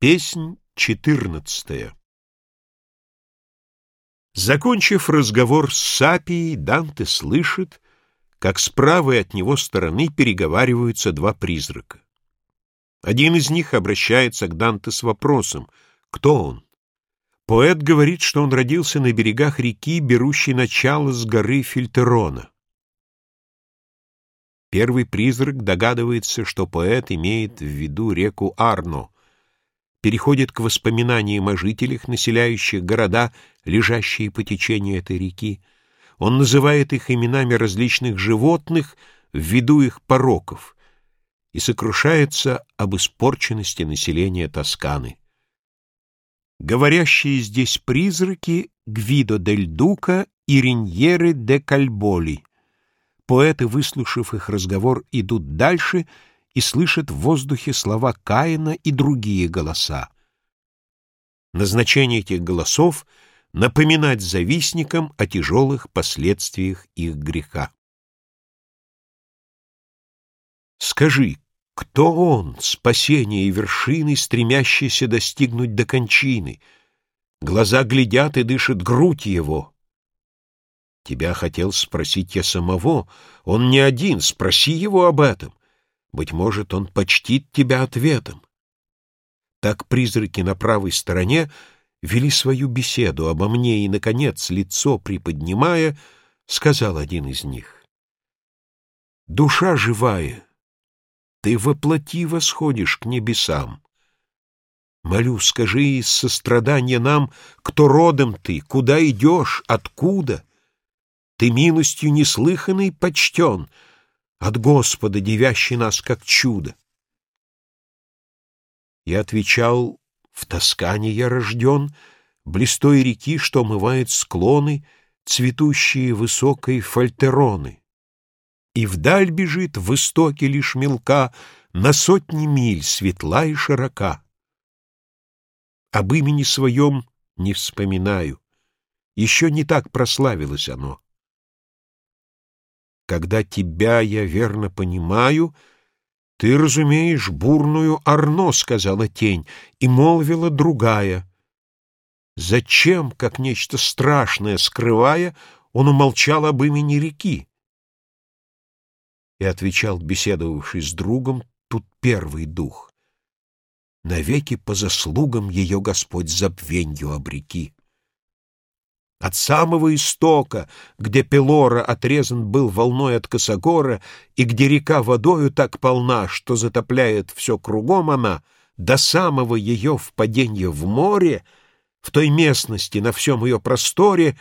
Песнь четырнадцатая Закончив разговор с Сапией, Данте слышит, как с правой от него стороны переговариваются два призрака. Один из них обращается к Данте с вопросом «Кто он?». Поэт говорит, что он родился на берегах реки, берущей начало с горы Фильтерона. Первый призрак догадывается, что поэт имеет в виду реку Арно, переходит к воспоминаниям о жителях, населяющих города, лежащие по течению этой реки. Он называет их именами различных животных в виду их пороков и сокрушается об испорченности населения Тосканы. Говорящие здесь призраки Гвидо дель Дука и Риньеры де Кальболи. Поэты, выслушав их разговор, идут дальше и слышат в воздухе слова Каина и другие голоса. Назначение этих голосов — напоминать завистникам о тяжелых последствиях их греха. Скажи, кто он, спасение и вершины, стремящийся достигнуть до кончины? Глаза глядят и дышит грудь его. Тебя хотел спросить я самого. Он не один, спроси его об этом. Быть может, он почтит тебя ответом. Так призраки на правой стороне вели свою беседу обо мне, и, наконец, лицо приподнимая, сказал один из них. «Душа живая, ты воплоти восходишь к небесам. Молю, скажи из сострадания нам, кто родом ты, куда идешь, откуда?» Ты милостью неслыханной почтен, От Господа, девящий нас как чудо. Я отвечал, в Тоскане я рожден, Близ той реки, что омывает склоны, Цветущие высокой фальтероны. И вдаль бежит в истоке лишь мелка На сотни миль светла и широка. Об имени своем не вспоминаю, Еще не так прославилось оно. Когда тебя я верно понимаю, ты разумеешь бурную Арно, — сказала тень, и молвила другая. Зачем, как нечто страшное скрывая, он умолчал об имени реки? И отвечал, беседовавший с другом, тут первый дух. Навеки по заслугам ее Господь забвенью обреки. От самого истока, где Пелора отрезан был волной от Косогора, и где река водою так полна, что затопляет все кругом она, до самого ее впадения в море, в той местности, на всем ее просторе,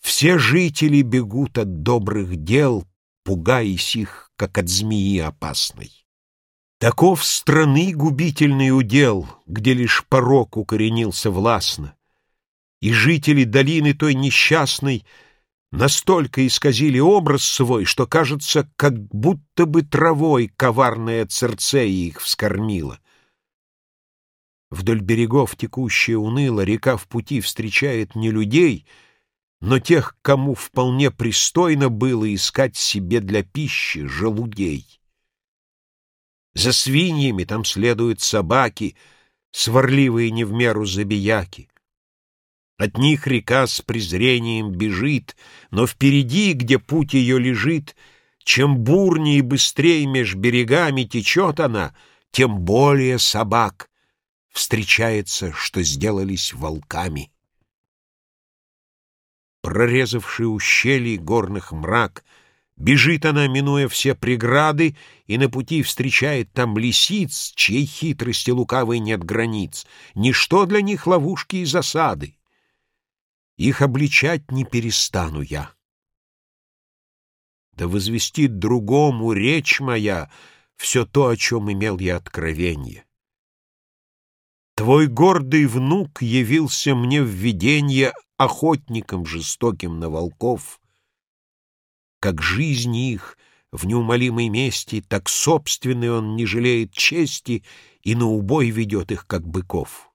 все жители бегут от добрых дел, пугаясь их, как от змеи опасной. Таков страны губительный удел, где лишь порок укоренился властно и жители долины той несчастной настолько исказили образ свой, что кажется, как будто бы травой коварная Церцея их вскормила. Вдоль берегов текущая уныло, река в пути встречает не людей, но тех, кому вполне пристойно было искать себе для пищи желудей. За свиньями там следуют собаки, сварливые не в меру забияки. От них река с презрением бежит, но впереди, где путь ее лежит, чем бурнее и быстрее меж берегами течет она, тем более собак встречается, что сделались волками. Прорезавший ущелье горных мрак, бежит она, минуя все преграды, и на пути встречает там лисиц, чьей хитрости лукавой нет границ, ничто для них ловушки и засады. Их обличать не перестану я. Да возвестит другому речь моя все то, о чем имел я откровение. Твой гордый внук явился мне в видение охотником жестоким на волков. Как жизни их в неумолимой мести, так собственный он не жалеет чести и на убой ведет их, как быков.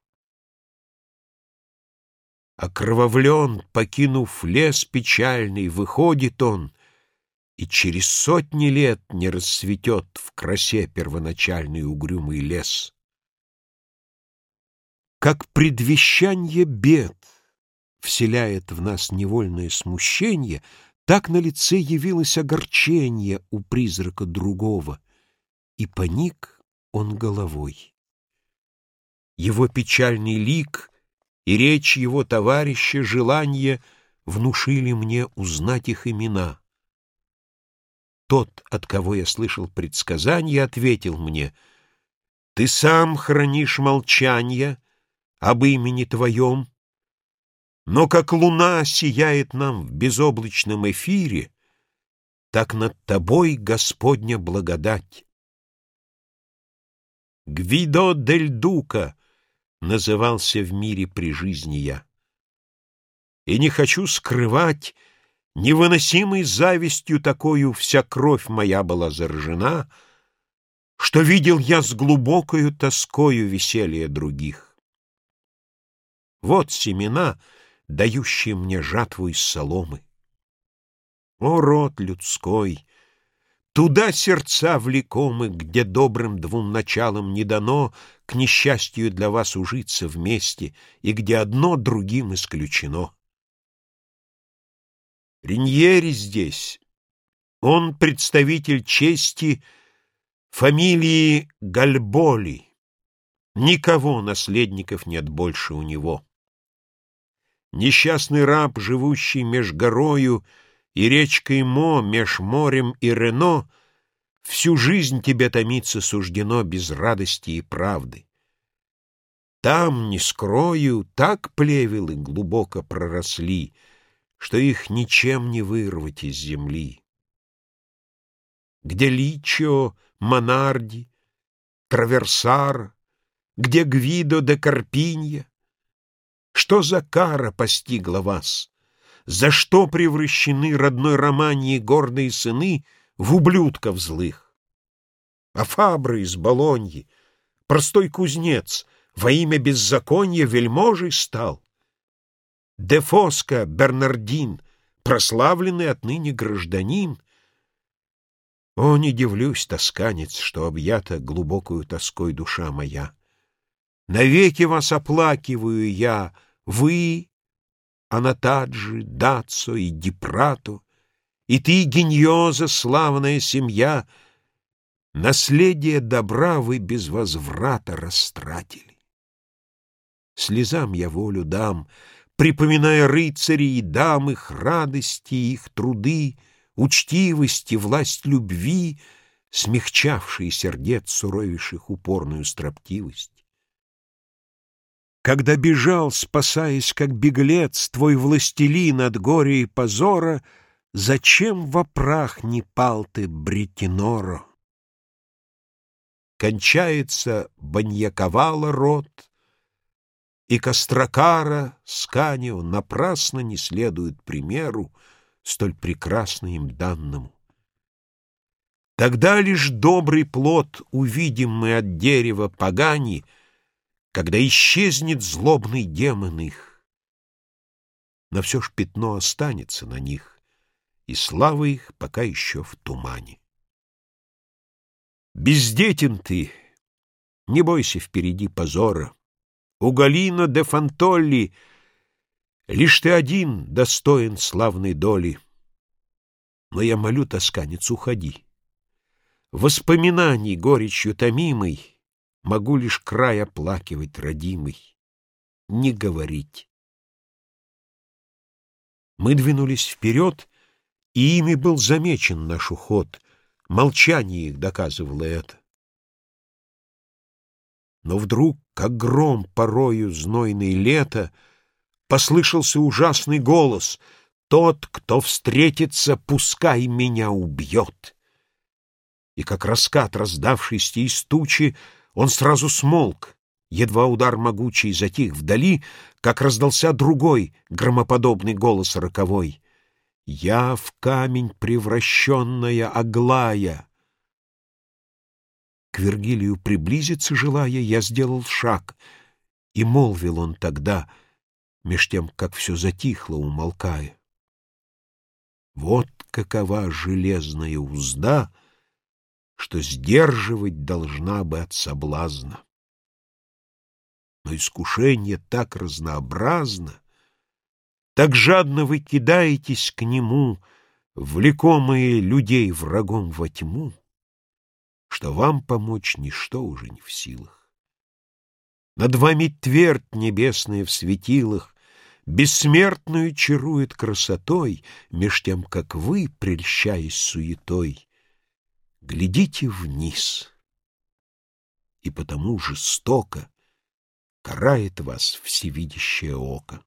Окровавлен, покинув лес печальный, выходит он, И через сотни лет не расцветет в красе первоначальный угрюмый лес. Как предвещанье бед вселяет в нас невольное смущение, так на лице явилось огорчение у призрака другого, и поник он головой. Его печальный лик и речь его товарища, желание внушили мне узнать их имена. Тот, от кого я слышал предсказание, ответил мне, «Ты сам хранишь молчание об имени твоем, но как луна сияет нам в безоблачном эфире, так над тобой Господня благодать». Гвидо дель Дука назывался в мире при жизни я. И не хочу скрывать, Невыносимой завистью такою вся кровь моя была заражена, Что видел я с глубокою тоскою веселье других. Вот семена, дающие мне жатву из соломы. О, род людской! Туда сердца влекомы, где добрым двум началам не дано К несчастью для вас ужиться вместе, И где одно другим исключено. Риньери здесь. Он представитель чести фамилии Гальболи. Никого наследников нет больше у него. Несчастный раб, живущий меж горою и речкой Мо, меж морем и Рено, всю жизнь тебе томиться суждено без радости и правды. Там, не скрою, так плевелы глубоко проросли — что их ничем не вырвать из земли. Где Личо, Монарди, Траверсар, где Гвидо де Карпинья? Что за кара постигла вас? За что превращены родной Романии гордые сыны в ублюдков злых? А Фабры из Болоньи, простой кузнец, во имя беззакония вельможей стал? Дефоска Бернардин, прославленный отныне гражданин. О, не дивлюсь, тосканец, что объята глубокую тоской душа моя. Навеки вас оплакиваю я, вы, Анатаджи, Дацо и Дипрато, и ты, Гиньоза, славная семья, наследие добра вы без возврата растратили. Слезам я волю дам — припоминая рыцарей и дам, их радости, их труды, учтивости, власть любви, смягчавшие сердец суровейших упорную строптивость. Когда бежал, спасаясь, как беглец, твой властелин от горя и позора, зачем во прах не пал ты, Бретиноро? Кончается баньяковала рот, и Костракара с Канио напрасно не следуют примеру, столь прекрасно им данному. Тогда лишь добрый плод увидим мы от дерева погани, когда исчезнет злобный демон их. Но все ж пятно останется на них, и слава их пока еще в тумане. Бездетен ты, не бойся впереди позора. У Галино де Фантолли Лишь ты один достоин славной доли. Но я молю, тосканец, уходи. Воспоминаний горечью томимый Могу лишь край оплакивать родимый, Не говорить. Мы двинулись вперед, и ими был замечен наш уход. Молчание их доказывало это. Но вдруг, как гром порою знойный лето, Послышался ужасный голос «Тот, кто встретится, пускай меня убьет!» И как раскат, раздавшийся из тучи, он сразу смолк, Едва удар могучий затих вдали, как раздался другой, громоподобный голос роковой. «Я в камень превращенная Аглая, к Вергилию приблизиться желая, я сделал шаг, и молвил он тогда, меж тем, как все затихло, умолкая. Вот какова железная узда, что сдерживать должна бы от соблазна. Но искушение так разнообразно, так жадно вы кидаетесь к нему, влекомые людей врагом во тьму, что вам помочь ничто уже не в силах. Над вами твердь небесная в светилах, Бессмертную чарует красотой, Меж тем, как вы, прельщаясь суетой, Глядите вниз, и потому жестоко Карает вас всевидящее око.